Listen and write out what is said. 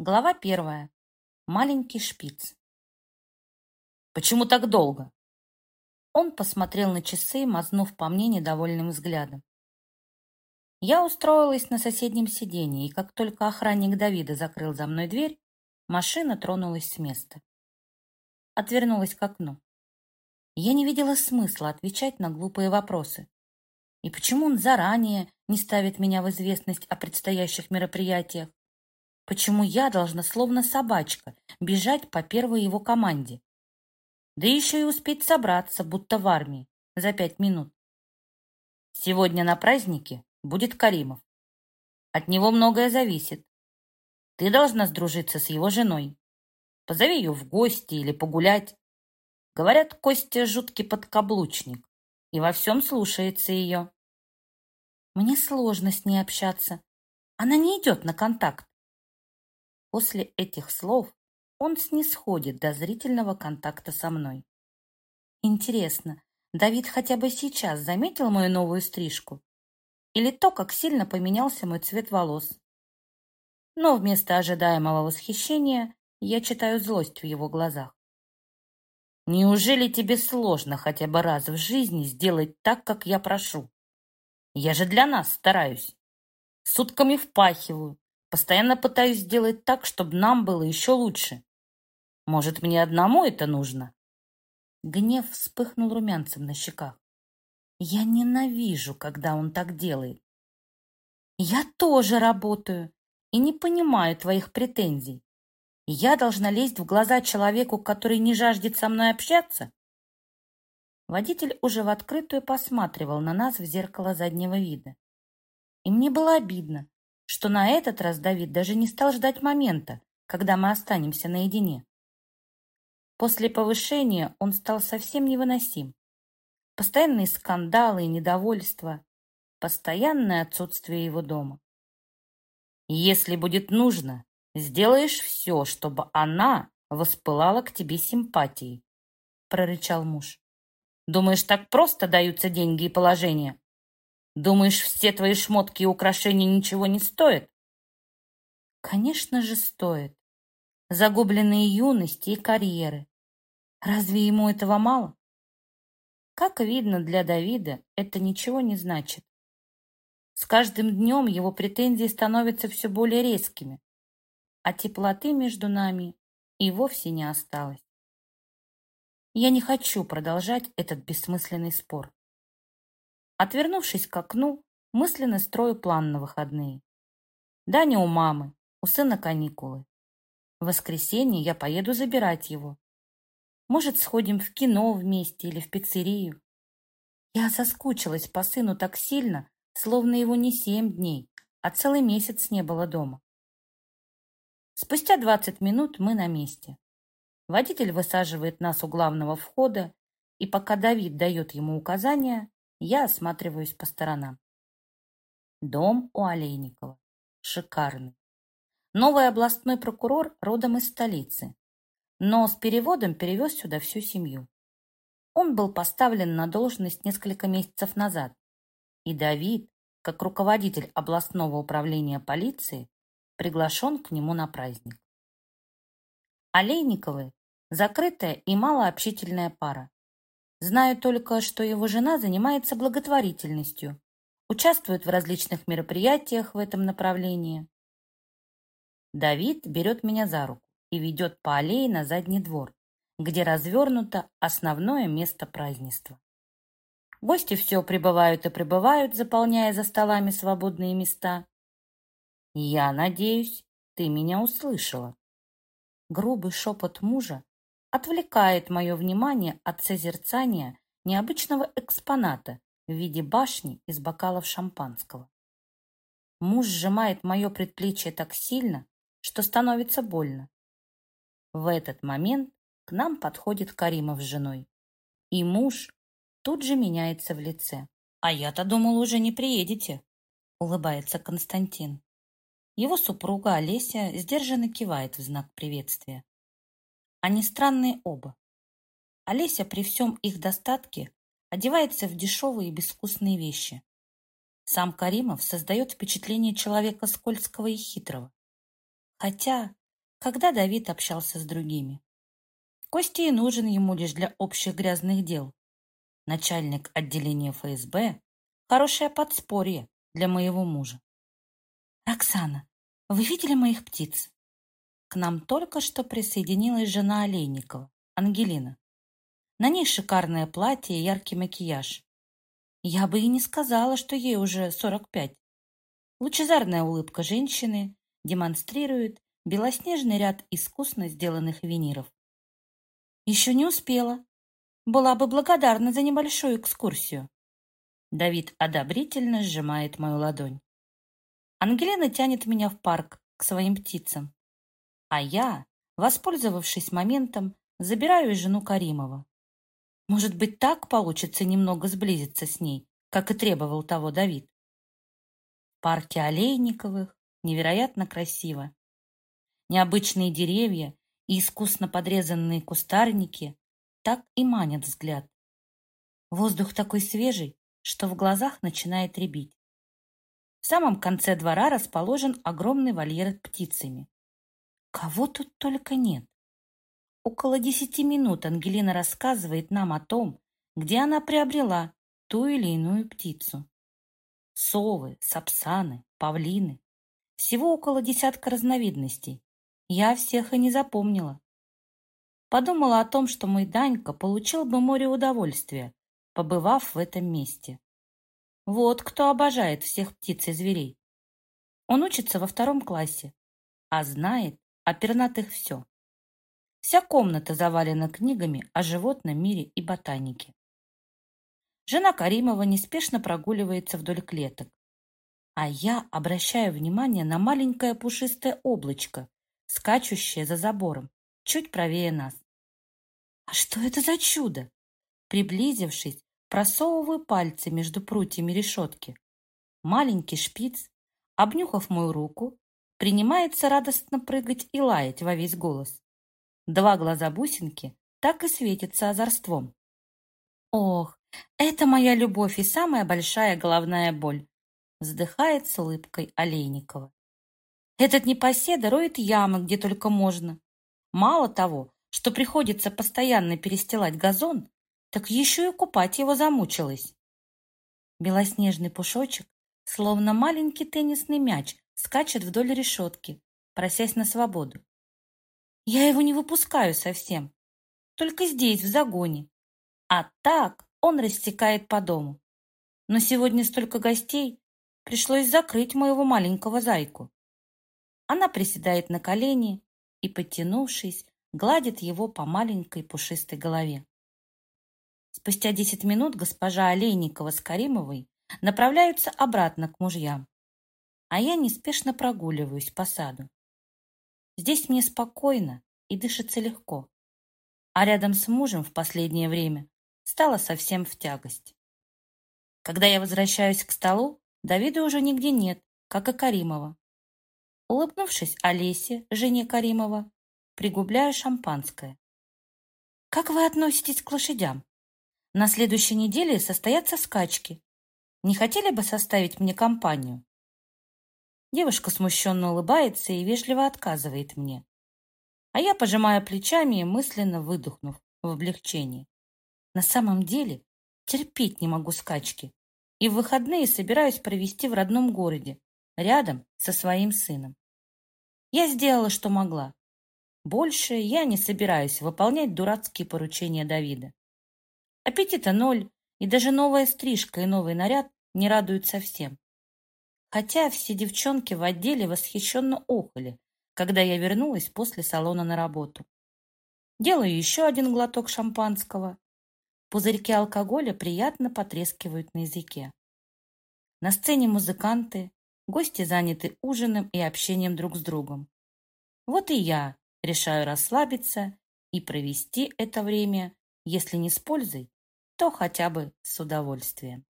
Глава первая. Маленький шпиц. «Почему так долго?» Он посмотрел на часы, мазнув по мне недовольным взглядом. Я устроилась на соседнем сиденье, и как только охранник Давида закрыл за мной дверь, машина тронулась с места. Отвернулась к окну. Я не видела смысла отвечать на глупые вопросы. И почему он заранее не ставит меня в известность о предстоящих мероприятиях? Почему я должна, словно собачка, бежать по первой его команде? Да еще и успеть собраться, будто в армии, за пять минут. Сегодня на празднике будет Каримов. От него многое зависит. Ты должна сдружиться с его женой. Позови ее в гости или погулять. Говорят, Костя жуткий подкаблучник и во всем слушается ее. Мне сложно с ней общаться. Она не идет на контакт. После этих слов он снисходит до зрительного контакта со мной. Интересно, Давид хотя бы сейчас заметил мою новую стрижку? Или то, как сильно поменялся мой цвет волос? Но вместо ожидаемого восхищения я читаю злость в его глазах. Неужели тебе сложно хотя бы раз в жизни сделать так, как я прошу? Я же для нас стараюсь. Сутками впахиваю, Постоянно пытаюсь сделать так, чтобы нам было еще лучше. Может, мне одному это нужно?» Гнев вспыхнул румянцем на щеках. «Я ненавижу, когда он так делает. Я тоже работаю и не понимаю твоих претензий. Я должна лезть в глаза человеку, который не жаждет со мной общаться?» Водитель уже в открытую посматривал на нас в зеркало заднего вида. И мне было обидно, что на этот раз Давид даже не стал ждать момента, когда мы останемся наедине. После повышения он стал совсем невыносим. Постоянные скандалы и недовольство, постоянное отсутствие его дома. Если будет нужно, сделаешь все, чтобы она воспылала к тебе симпатией, прорычал муж. Думаешь, так просто даются деньги и положение? Думаешь, все твои шмотки и украшения ничего не стоят? Конечно же, стоят. Загубленные юности и карьеры. Разве ему этого мало? Как видно, для Давида это ничего не значит. С каждым днем его претензии становятся все более резкими, а теплоты между нами и вовсе не осталось. Я не хочу продолжать этот бессмысленный спор. Отвернувшись к окну, мысленно строю план на выходные. Даня у мамы, у сына каникулы. В воскресенье я поеду забирать его. Может, сходим в кино вместе или в пиццерию. Я соскучилась по сыну так сильно, словно его не семь дней, а целый месяц не было дома. Спустя двадцать минут мы на месте. Водитель высаживает нас у главного входа, и пока Давид дает ему указания, я осматриваюсь по сторонам. Дом у Олейникова. Шикарный. Новый областной прокурор родом из столицы, но с переводом перевез сюда всю семью. Он был поставлен на должность несколько месяцев назад, и Давид, как руководитель областного управления полиции, приглашен к нему на праздник. Олейниковы – закрытая и малообщительная пара. Знаю только, что его жена занимается благотворительностью, участвует в различных мероприятиях в этом направлении. Давид берет меня за руку и ведет по аллее на задний двор, где развернуто основное место празднества. Гости все прибывают и прибывают, заполняя за столами свободные места. Я надеюсь, ты меня услышала. Грубый шепот мужа отвлекает мое внимание от созерцания необычного экспоната в виде башни из бокалов шампанского. Муж сжимает мое предплечье так сильно, что становится больно. В этот момент к нам подходит Каримов с женой, и муж тут же меняется в лице. «А я-то думал, уже не приедете», — улыбается Константин. Его супруга Олеся сдержанно кивает в знак приветствия. Они странные оба. Олеся при всем их достатке одевается в дешевые и безвкусные вещи. Сам Каримов создает впечатление человека скользкого и хитрого. Хотя когда Давид общался с другими. Костя и нужен ему лишь для общих грязных дел. Начальник отделения ФСБ – хорошее подспорье для моего мужа. «Оксана, вы видели моих птиц?» К нам только что присоединилась жена Олейникова, Ангелина. На ней шикарное платье и яркий макияж. Я бы и не сказала, что ей уже 45. Лучезарная улыбка женщины демонстрирует белоснежный ряд искусно сделанных виниров. Еще не успела. Была бы благодарна за небольшую экскурсию. Давид одобрительно сжимает мою ладонь. Ангелина тянет меня в парк к своим птицам. А я, воспользовавшись моментом, забираю жену Каримова. Может быть, так получится немного сблизиться с ней, как и требовал того Давид. В парке Олейниковых невероятно красиво. Необычные деревья и искусно подрезанные кустарники так и манят взгляд. Воздух такой свежий, что в глазах начинает рябить. В самом конце двора расположен огромный вольер с птицами. Кого тут только нет. Около десяти минут Ангелина рассказывает нам о том, где она приобрела ту или иную птицу. Совы, сапсаны, павлины. Всего около десятка разновидностей. Я всех и не запомнила. Подумала о том, что мой Данька получил бы море удовольствия, побывав в этом месте. Вот кто обожает всех птиц и зверей. Он учится во втором классе, а знает, о пернатых все. Вся комната завалена книгами о животном мире и ботанике. Жена Каримова неспешно прогуливается вдоль клеток, а я обращаю внимание на маленькое пушистое облачко, скачущее за забором, чуть правее нас. А что это за чудо? Приблизившись, просовываю пальцы между прутьями решетки. Маленький шпиц, обнюхав мою руку, принимается радостно прыгать и лаять во весь голос. Два глаза бусинки так и светятся озорством. «Ох, это моя любовь и самая большая головная боль!» вздыхает с улыбкой Олейникова. «Этот непоседа роет ямы, где только можно. Мало того, что приходится постоянно перестилать газон, так еще и купать его замучилась». Белоснежный пушочек, словно маленький теннисный мяч, скачет вдоль решетки, просясь на свободу. Я его не выпускаю совсем, только здесь, в загоне. А так он растекает по дому. Но сегодня столько гостей, пришлось закрыть моего маленького зайку. Она приседает на колени и, подтянувшись, гладит его по маленькой пушистой голове. Спустя десять минут госпожа Олейникова с Каримовой направляются обратно к мужьям а я неспешно прогуливаюсь по саду. Здесь мне спокойно и дышится легко, а рядом с мужем в последнее время стало совсем в тягость. Когда я возвращаюсь к столу, Давида уже нигде нет, как и Каримова. Улыбнувшись Олесе, жене Каримова, пригубляю шампанское. «Как вы относитесь к лошадям? На следующей неделе состоятся скачки. Не хотели бы составить мне компанию?» Девушка смущенно улыбается и вежливо отказывает мне. А я пожимаю плечами и мысленно выдохнув в облегчении. На самом деле терпеть не могу скачки. И в выходные собираюсь провести в родном городе, рядом со своим сыном. Я сделала, что могла. Больше я не собираюсь выполнять дурацкие поручения Давида. Аппетита ноль, и даже новая стрижка и новый наряд не радуют совсем. Хотя все девчонки в отделе восхищенно охали, когда я вернулась после салона на работу. Делаю еще один глоток шампанского. Пузырьки алкоголя приятно потрескивают на языке. На сцене музыканты, гости заняты ужином и общением друг с другом. Вот и я решаю расслабиться и провести это время, если не с пользой, то хотя бы с удовольствием.